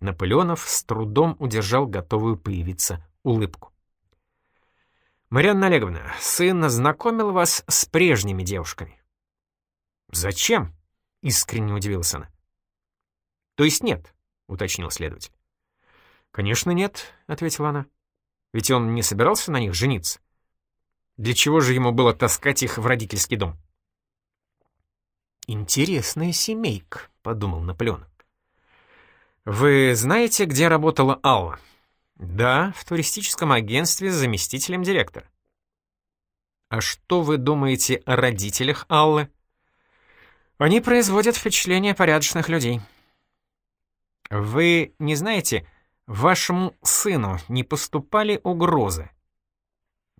Наполеонов с трудом удержал готовую появиться улыбку. «Марианна Олеговна, сын знакомил вас с прежними девушками». «Зачем?» — искренне удивилась она. «То есть нет?» — уточнил следователь. «Конечно нет», — ответила она. «Ведь он не собирался на них жениться. Для чего же ему было таскать их в родительский дом?» «Интересная семейка», — подумал Наполеон. «Вы знаете, где работала Алла?» «Да, в туристическом агентстве с заместителем директора». «А что вы думаете о родителях Аллы?» «Они производят впечатление порядочных людей». «Вы не знаете, вашему сыну не поступали угрозы?»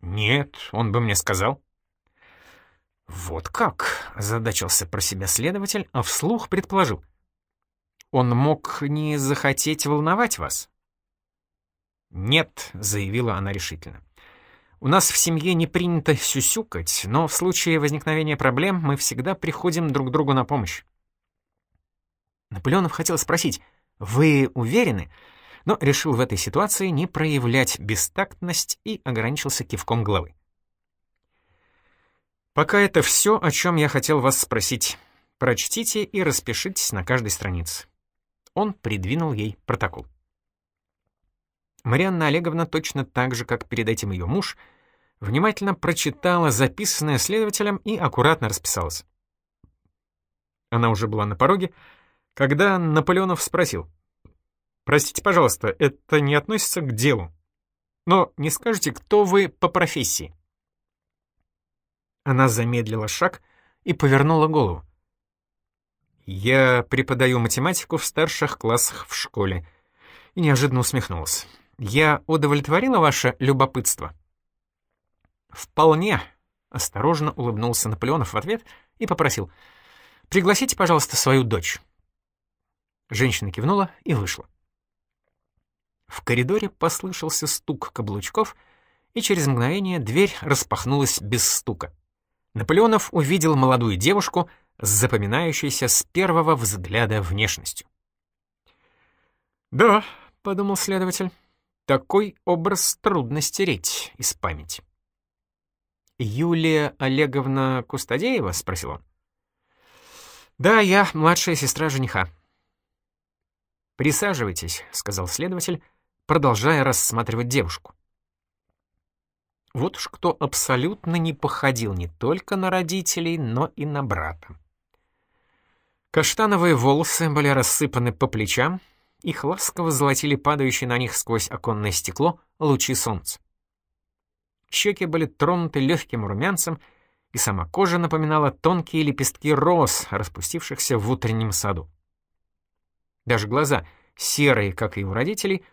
«Нет, он бы мне сказал». «Вот как?» — задачился про себя следователь, а вслух предположил. «Он мог не захотеть волновать вас?» «Нет», — заявила она решительно. «У нас в семье не принято сюсюкать, но в случае возникновения проблем мы всегда приходим друг другу на помощь». Наполеонов хотел спросить, «Вы уверены?» но решил в этой ситуации не проявлять бестактность и ограничился кивком головы. «Пока это все, о чем я хотел вас спросить. Прочтите и распишитесь на каждой странице». Он придвинул ей протокол. Марианна Олеговна точно так же, как перед этим ее муж, внимательно прочитала записанное следователем и аккуратно расписалась. Она уже была на пороге, когда Наполеонов спросил. «Простите, пожалуйста, это не относится к делу. Но не скажете, кто вы по профессии?» Она замедлила шаг и повернула голову. «Я преподаю математику в старших классах в школе», и неожиданно усмехнулась. Я удовлетворила ваше любопытство?» «Вполне», — осторожно улыбнулся Наполеонов в ответ и попросил. «Пригласите, пожалуйста, свою дочь». Женщина кивнула и вышла. В коридоре послышался стук каблучков, и через мгновение дверь распахнулась без стука. Наполеонов увидел молодую девушку с запоминающейся с первого взгляда внешностью. «Да», — подумал следователь, такой образ трудно стереть из памяти. «Юлия Олеговна Кустадеева?» — спросил он. «Да, я младшая сестра жениха». «Присаживайтесь», — сказал следователь, продолжая рассматривать девушку. Вот уж кто абсолютно не походил не только на родителей, но и на брата. Каштановые волосы были рассыпаны по плечам, их ласково золотили падающие на них сквозь оконное стекло лучи солнца. Щеки были тронуты легким румянцем, и сама кожа напоминала тонкие лепестки роз, распустившихся в утреннем саду. Даже глаза, серые, как и у родителей,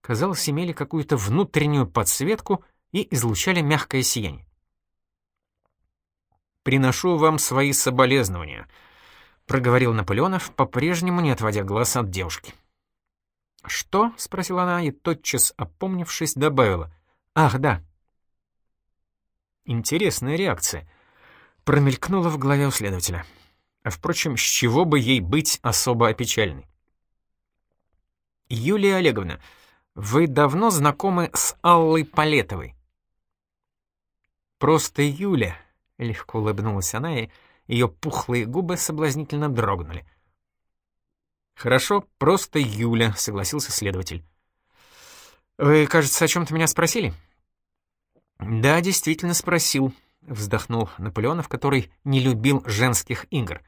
казалось, имели какую-то внутреннюю подсветку и излучали мягкое сияние. «Приношу вам свои соболезнования», — проговорил Наполеонов, по-прежнему не отводя глаз от девушки. «Что?» — спросила она и, тотчас опомнившись, добавила. «Ах, да». Интересная реакция. Промелькнула в голове у следователя. А впрочем, с чего бы ей быть особо опечальной? «Юлия Олеговна, вы давно знакомы с Аллой Палетовой?» «Просто Юля», — легко улыбнулась она, и ее пухлые губы соблазнительно дрогнули. «Хорошо, просто Юля», — согласился следователь. «Вы, кажется, о чем-то меня спросили?» «Да, действительно спросил», — вздохнул Наполеонов, который не любил женских игр.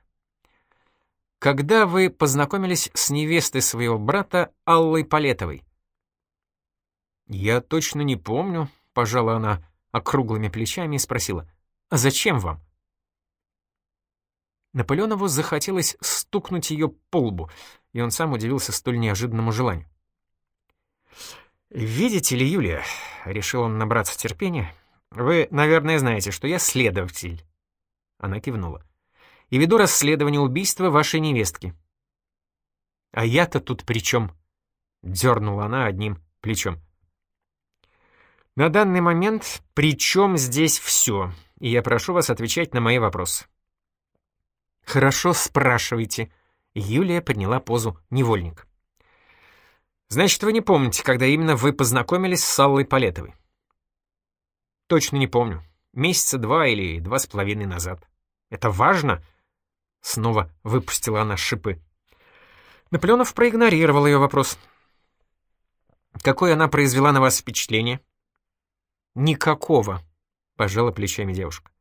«Когда вы познакомились с невестой своего брата Аллой Палетовой?» «Я точно не помню», — пожала она округлыми плечами и спросила. «А зачем вам?» Наполеонову захотелось стукнуть ее по лбу, и он сам удивился столь неожиданному желанию. «Видите ли, Юлия», — решил он набраться терпения, — «вы, наверное, знаете, что я следователь». Она кивнула. «И веду расследование убийства вашей невестки». «А я-то тут при чем?» — дернула она одним плечом. «На данный момент при чем здесь все, и я прошу вас отвечать на мои вопросы». «Хорошо, спрашивайте». Юлия подняла позу невольник. Значит, вы не помните, когда именно вы познакомились с Аллой Палетовой? Точно не помню. Месяца два или два с половиной назад. Это важно? Снова выпустила она шипы. Наполеонов проигнорировал ее вопрос. Какое она произвела на вас впечатление? Никакого, пожала плечами девушка.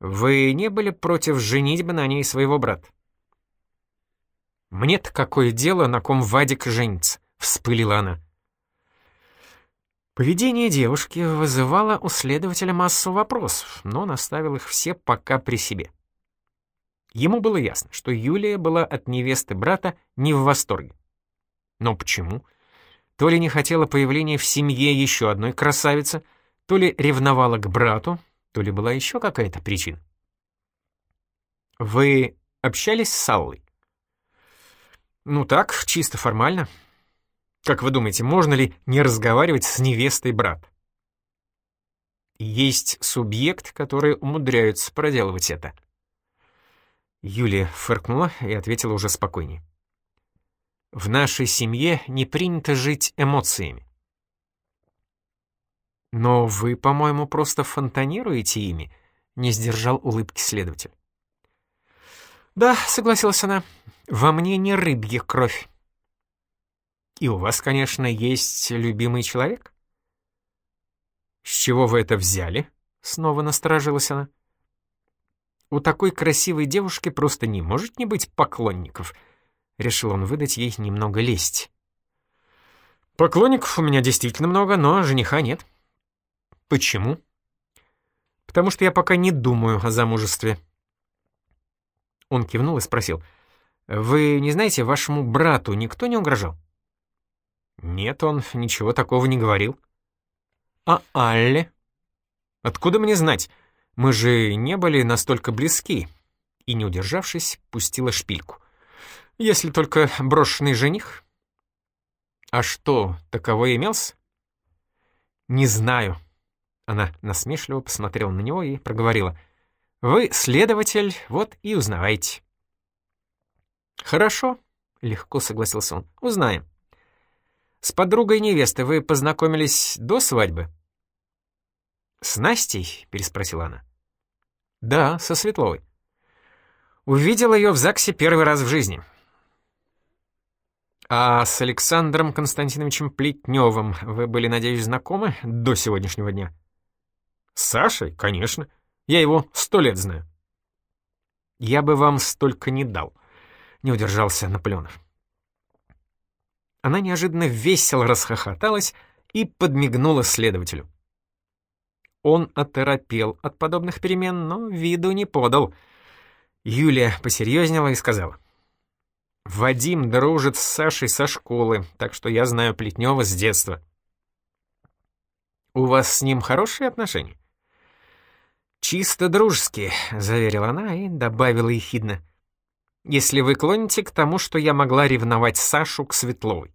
Вы не были против женитьбы на ней своего брата? «Мне-то какое дело, на ком Вадик женится?» — вспылила она. Поведение девушки вызывало у следователя массу вопросов, но он оставил их все пока при себе. Ему было ясно, что Юлия была от невесты брата не в восторге. Но почему? То ли не хотела появления в семье еще одной красавицы, то ли ревновала к брату, то ли была еще какая-то причина. «Вы общались с Аллой?» Ну так, чисто формально. Как вы думаете, можно ли не разговаривать с невестой брат? Есть субъект, которые умудряются проделывать это. Юлия фыркнула и ответила уже спокойнее. В нашей семье не принято жить эмоциями. Но вы, по-моему, просто фонтанируете ими, не сдержал улыбки следователь. Да, согласилась она, во мне не рыбья кровь. И у вас, конечно, есть любимый человек? С чего вы это взяли? Снова насторожилась она. У такой красивой девушки просто не может не быть поклонников. Решил он выдать ей немного лесть. Поклонников у меня действительно много, но жениха нет. Почему? Потому что я пока не думаю о замужестве. Он кивнул и спросил — «Вы не знаете, вашему брату никто не угрожал?» «Нет, он ничего такого не говорил». «А Алле?» «Откуда мне знать? Мы же не были настолько близки». И, не удержавшись, пустила шпильку. «Если только брошенный жених». «А что, таковой имелся?» «Не знаю». Она насмешливо посмотрела на него и проговорила. «Вы следователь, вот и узнавайте». «Хорошо», — легко согласился он, — «узнаем». «С подругой невесты вы познакомились до свадьбы?» «С Настей?» — переспросила она. «Да, со Светловой». «Увидел ее в ЗАГСе первый раз в жизни». «А с Александром Константиновичем Плетневым вы были, надеюсь, знакомы до сегодняшнего дня?» «С Сашей? Конечно. Я его сто лет знаю». «Я бы вам столько не дал», не удержался Наполеонов. Она неожиданно весело расхохоталась и подмигнула следователю. Он оторопел от подобных перемен, но виду не подал. Юлия посерьезнела и сказала. «Вадим дружит с Сашей со школы, так что я знаю Плетнева с детства». «У вас с ним хорошие отношения?» «Чисто дружеские», — заверила она и добавила ехидно если вы клоните к тому, что я могла ревновать Сашу к Светловой.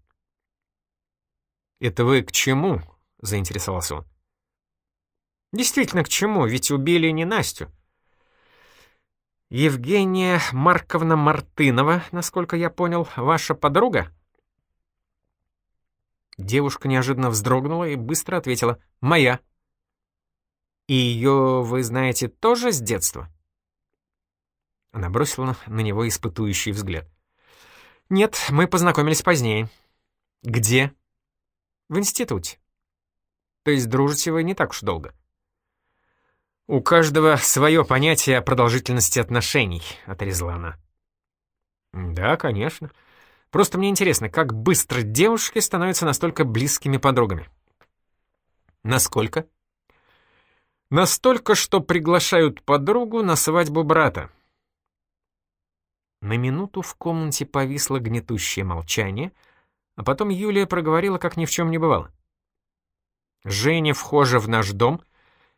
«Это вы к чему?» — заинтересовался он. «Действительно, к чему? Ведь убили не Настю». «Евгения Марковна Мартынова, насколько я понял, ваша подруга?» Девушка неожиданно вздрогнула и быстро ответила «Моя». «И ее вы знаете тоже с детства?» Она бросила на него испытующий взгляд. «Нет, мы познакомились позднее». «Где?» «В институте». «То есть дружите вы не так уж долго?» «У каждого свое понятие о продолжительности отношений», — отрезала она. «Да, конечно. Просто мне интересно, как быстро девушки становятся настолько близкими подругами». «Насколько?» «Настолько, что приглашают подругу на свадьбу брата», на минуту в комнате повисло гнетущее молчание, а потом Юлия проговорила, как ни в чем не бывало. «Женя вхожа в наш дом,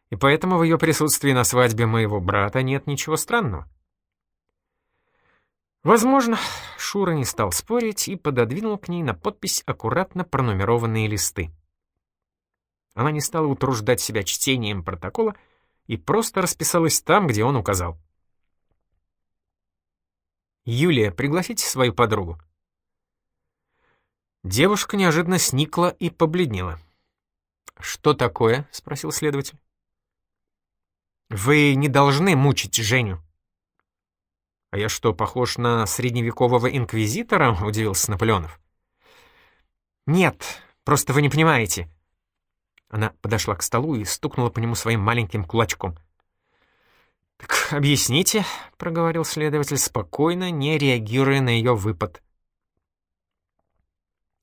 и поэтому в ее присутствии на свадьбе моего брата нет ничего странного». Возможно, Шура не стал спорить и пододвинул к ней на подпись аккуратно пронумерованные листы. Она не стала утруждать себя чтением протокола и просто расписалась там, где он указал. «Юлия, пригласите свою подругу». Девушка неожиданно сникла и побледнела. «Что такое?» — спросил следователь. «Вы не должны мучить Женю». «А я что, похож на средневекового инквизитора?» — удивился Наполеонов. «Нет, просто вы не понимаете». Она подошла к столу и стукнула по нему своим маленьким кулачком. «Так объясните», — проговорил следователь спокойно, не реагируя на ее выпад.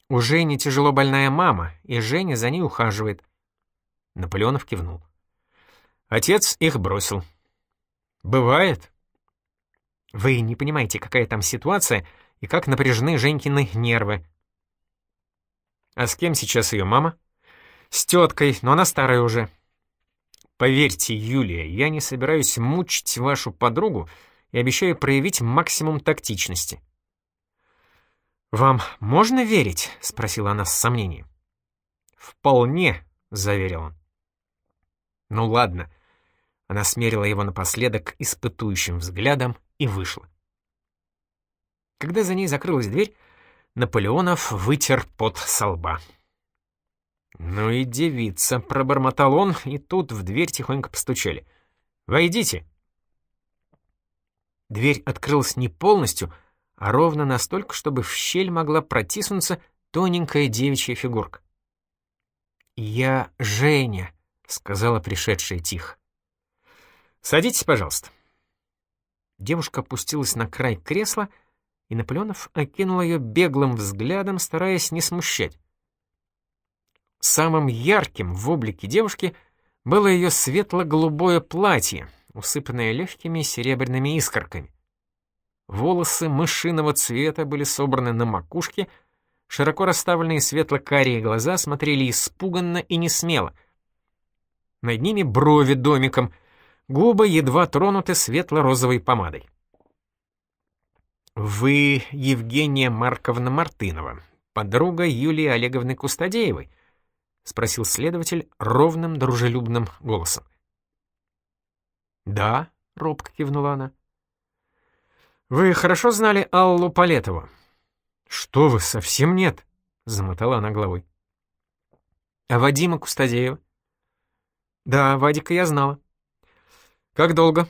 «У Жени тяжело больная мама, и Женя за ней ухаживает». Наполеонов кивнул. Отец их бросил. «Бывает». «Вы не понимаете, какая там ситуация и как напряжены Женькины нервы». «А с кем сейчас ее мама?» «С теткой, но она старая уже». «Поверьте, Юлия, я не собираюсь мучить вашу подругу и обещаю проявить максимум тактичности». «Вам можно верить?» — спросила она с сомнением. «Вполне», — заверил он. «Ну ладно». Она смерила его напоследок испытующим взглядом и вышла. Когда за ней закрылась дверь, Наполеонов вытер пот со лба. «Ну и девица», — пробормотал он, и тут в дверь тихонько постучали. «Войдите». Дверь открылась не полностью, а ровно настолько, чтобы в щель могла протиснуться тоненькая девичья фигурка. «Я Женя», — сказала пришедшая тихо. «Садитесь, пожалуйста». Девушка опустилась на край кресла, и Наполеонов окинул ее беглым взглядом, стараясь не смущать. Самым ярким в облике девушки было ее светло-голубое платье, усыпанное легкими серебряными искорками. Волосы мышиного цвета были собраны на макушке, широко расставленные светло-карие глаза смотрели испуганно и несмело. Над ними брови домиком, губы едва тронуты светло-розовой помадой. «Вы Евгения Марковна Мартынова, подруга Юлии Олеговны Кустадеевой?» — спросил следователь ровным, дружелюбным голосом. «Да», — робко кивнула она. «Вы хорошо знали Аллу Палетову?» «Что вы, совсем нет», — замотала она головой. «А Вадима Кустадеева?» «Да, Вадика я знала». «Как долго?»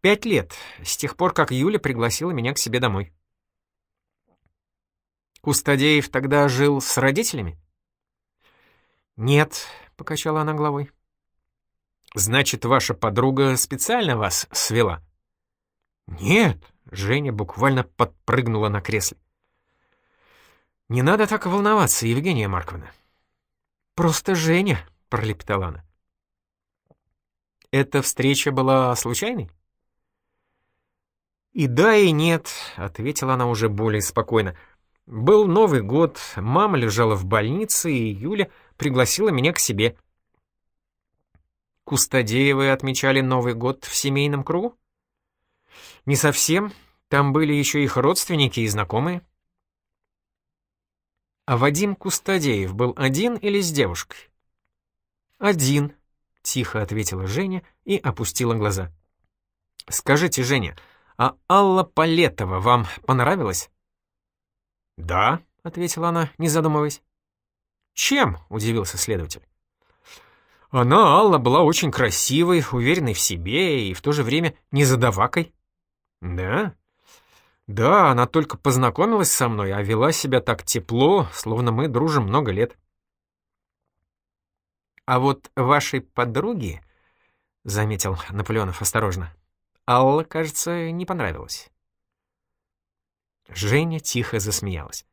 «Пять лет, с тех пор, как Юля пригласила меня к себе домой». «Кустадеев тогда жил с родителями?» «Нет», — покачала она головой. «Значит, ваша подруга специально вас свела?» «Нет», Женя буквально подпрыгнула на кресле. «Не надо так волноваться, Евгения Марковна». «Просто Женя», — пролепетала она. «Эта встреча была случайной?» «И да, и нет», — ответила она уже более спокойно. «Был Новый год, мама лежала в больнице, и Юля пригласила меня к себе». «Кустадеевы отмечали Новый год в семейном кругу?» «Не совсем. Там были еще их родственники и знакомые». «А Вадим Кустадеев был один или с девушкой?» «Один», — тихо ответила Женя и опустила глаза. «Скажите, Женя, а Алла Палетова вам понравилась?» «Да», — ответила она, не задумываясь. «Чем?» — удивился следователь. «Она, Алла, была очень красивой, уверенной в себе и в то же время незадавакой». «Да?» «Да, она только познакомилась со мной, а вела себя так тепло, словно мы дружим много лет». «А вот вашей подруге, — заметил Наполеонов осторожно, — Алла, кажется, не понравилась». Женя тихо засмеялась.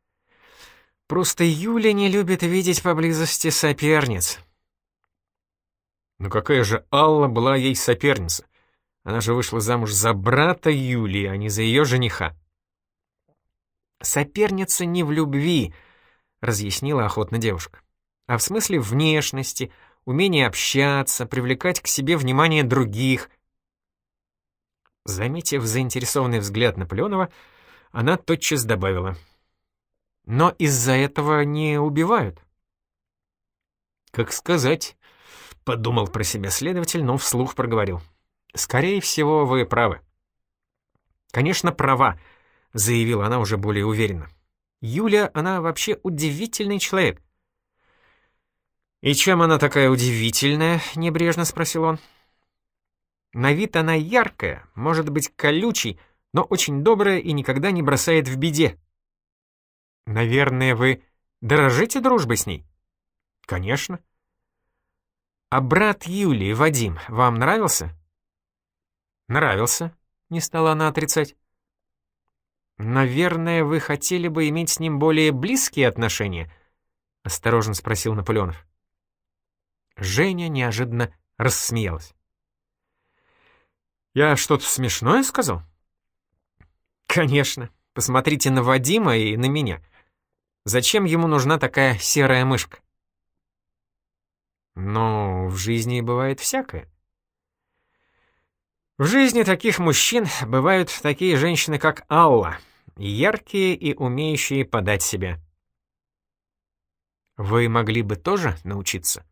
«Просто Юля не любит видеть поблизости соперниц». «Ну какая же Алла была ей соперница? Она же вышла замуж за брата Юлии, а не за ее жениха. «Соперница не в любви», — разъяснила охотно девушка, «а в смысле внешности, умения общаться, привлекать к себе внимание других». Заметив заинтересованный взгляд Наполеонова, она тотчас добавила. «Но из-за этого не убивают». «Как сказать?» — подумал про себя следователь, но вслух проговорил. «Скорее всего, вы правы». «Конечно, права», — заявила она уже более уверенно. Юля, она вообще удивительный человек. «И чем она такая удивительная?» — небрежно спросил он. «На вид она яркая, может быть, колючей, но очень добрая и никогда не бросает в беде». «Наверное, вы дорожите дружбой с ней?» «Конечно». «А брат Юлии, Вадим, вам нравился?» «Нравился», — не стала она отрицать. «Наверное, вы хотели бы иметь с ним более близкие отношения?» — осторожно спросил Наполеонов. Женя неожиданно рассмеялась. «Я что-то смешное сказал?» «Конечно. Посмотрите на Вадима и на меня. Зачем ему нужна такая серая мышка?» «Но в жизни бывает всякое». В жизни таких мужчин бывают такие женщины, как Алла, яркие и умеющие подать себя. Вы могли бы тоже научиться?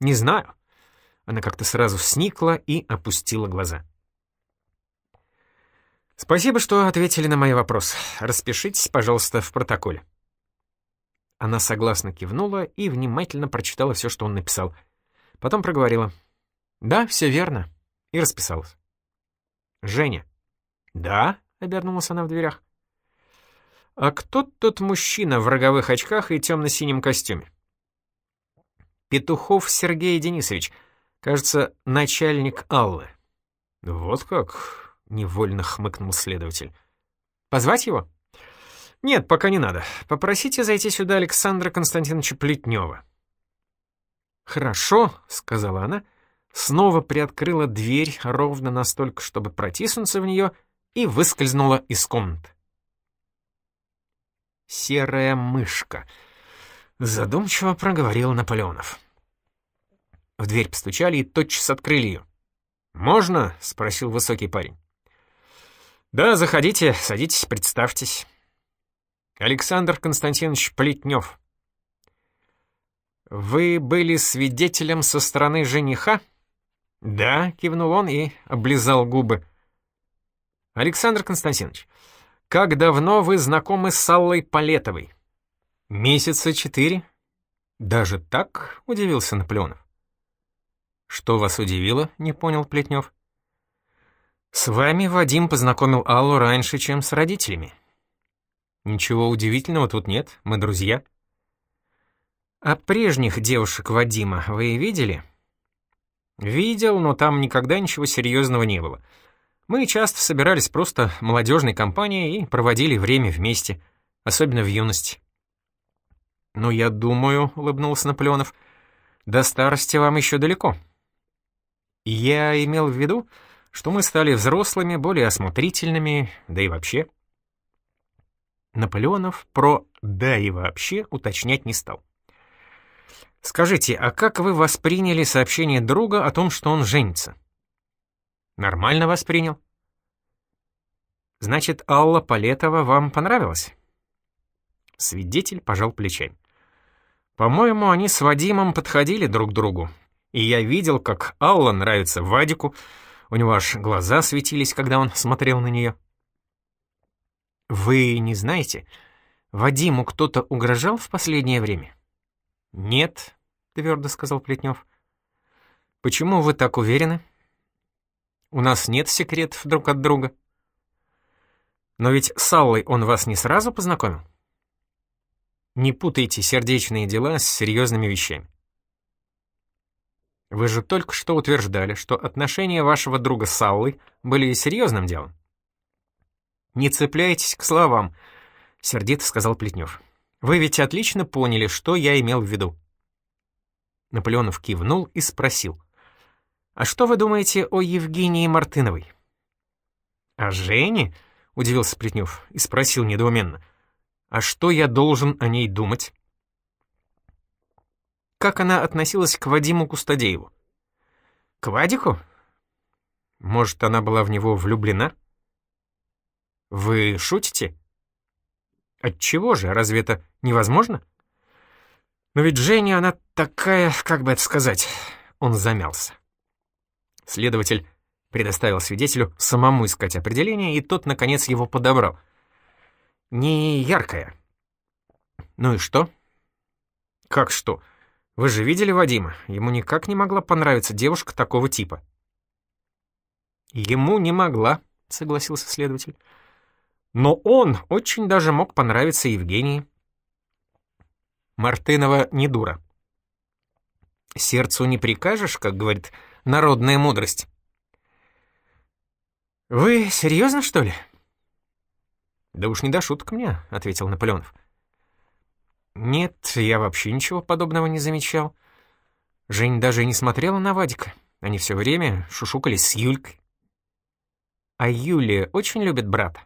Не знаю. Она как-то сразу сникла и опустила глаза. Спасибо, что ответили на мой вопрос. Распишитесь, пожалуйста, в протоколе. Она согласно кивнула и внимательно прочитала все, что он написал. Потом проговорила. «Да, все верно», и расписалась. «Женя». «Да?» — обернулась она в дверях. «А кто тот мужчина в роговых очках и темно-синем костюме?» Петухов Сергей Денисович, кажется, начальник Аллы. Вот как, невольно хмыкнул следователь. Позвать его? Нет, пока не надо. Попросите зайти сюда Александра Константиновича Плетнева. Хорошо, сказала она, снова приоткрыла дверь ровно настолько, чтобы протиснуться в нее, и выскользнула из комнаты. Серая мышка — Задумчиво проговорил Наполеонов. В дверь постучали и тотчас открыли ее. «Можно?» — спросил высокий парень. «Да, заходите, садитесь, представьтесь. Александр Константинович Плетнев». «Вы были свидетелем со стороны жениха?» «Да», — кивнул он и облизал губы. «Александр Константинович, как давно вы знакомы с Аллой Палетовой?» «Месяца четыре?» «Даже так?» — удивился Наполеонов. «Что вас удивило?» — не понял Плетнев. «С вами Вадим познакомил Аллу раньше, чем с родителями». «Ничего удивительного тут нет, мы друзья». «А прежних девушек Вадима вы видели?» «Видел, но там никогда ничего серьезного не было. Мы часто собирались просто молодежной компанией и проводили время вместе, особенно в юности». «Ну, я думаю», — улыбнулся Наполеонов, — «до старости вам еще далеко». Я имел в виду, что мы стали взрослыми, более осмотрительными, да и вообще. Наполеонов про «да и вообще» уточнять не стал. «Скажите, а как вы восприняли сообщение друга о том, что он женится?» «Нормально воспринял». «Значит, Алла Полетова вам понравилась?» Свидетель пожал плечами. По-моему, они с Вадимом подходили друг к другу. И я видел, как Алла нравится Вадику, у него аж глаза светились, когда он смотрел на нее. «Вы не знаете, Вадиму кто-то угрожал в последнее время?» «Нет», — твердо сказал Плетнев. «Почему вы так уверены?» «У нас нет секретов друг от друга». «Но ведь с Аллой он вас не сразу познакомил?» Не путайте сердечные дела с серьезными вещами. Вы же только что утверждали, что отношения вашего друга с Аллой были серьезным делом. Не цепляйтесь к словам, сердито сказал Плетнев. Вы ведь отлично поняли, что я имел в виду. Наполеонов кивнул и спросил. «А что вы думаете о Евгении Мартыновой?» «О Жене?» — удивился Плетнев и спросил недоуменно. А что я должен о ней думать? Как она относилась к Вадиму Кустадееву? К Вадику? Может, она была в него влюблена? Вы шутите? Отчего же, разве это невозможно? Но ведь Женя, она такая, как бы это сказать... Он замялся. Следователь предоставил свидетелю самому искать определение, и тот, наконец, его подобрал — не яркая. Ну и что? Как что? Вы же видели Вадима? Ему никак не могла понравиться девушка такого типа. Ему не могла, согласился следователь. Но он очень даже мог понравиться Евгении. Мартынова не дура. Сердцу не прикажешь, как говорит народная мудрость. «Вы серьезно, что ли?» «Да уж не до шуток мне», — ответил Наполеонов. «Нет, я вообще ничего подобного не замечал. Жень даже не смотрела на Вадика. Они все время шушукались с Юлькой. А Юлия очень любит брата?»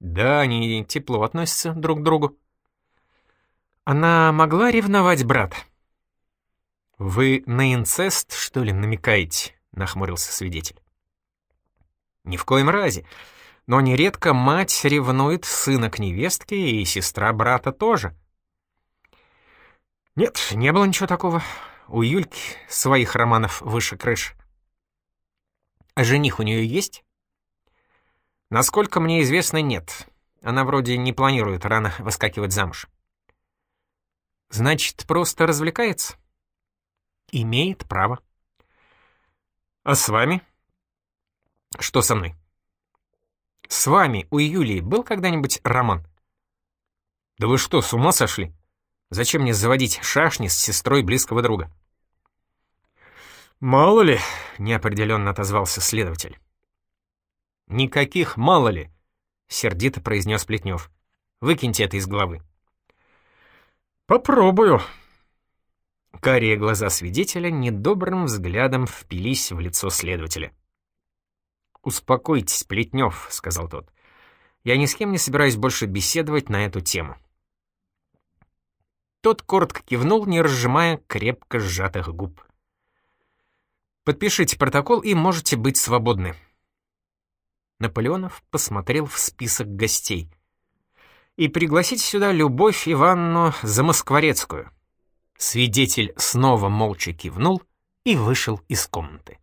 «Да, они тепло относятся друг к другу». «Она могла ревновать брата?» «Вы на инцест, что ли, намекаете?» — нахмурился свидетель. «Ни в коем разе. Но нередко мать ревнует сына к невестке, и сестра брата тоже». «Нет, не было ничего такого. У Юльки своих романов выше крыш». «А жених у нее есть?» «Насколько мне известно, нет. Она вроде не планирует рано выскакивать замуж». «Значит, просто развлекается?» Имеет право. А с вами? Что со мной? С вами у Юлии был когда-нибудь роман? Да вы что, с ума сошли? Зачем мне заводить шашни с сестрой близкого друга? Мало ли, неопределенно отозвался следователь. Никаких мало ли, сердито произнес Плетнев. Выкиньте это из головы. Попробую, Карие глаза свидетеля недобрым взглядом впились в лицо следователя. «Успокойтесь, Плетнев», — сказал тот. «Я ни с кем не собираюсь больше беседовать на эту тему». Тот коротко кивнул, не разжимая крепко сжатых губ. «Подпишите протокол и можете быть свободны». Наполеонов посмотрел в список гостей. «И пригласите сюда Любовь Ивановну Замоскворецкую». Свидетель снова молча кивнул и вышел из комнаты.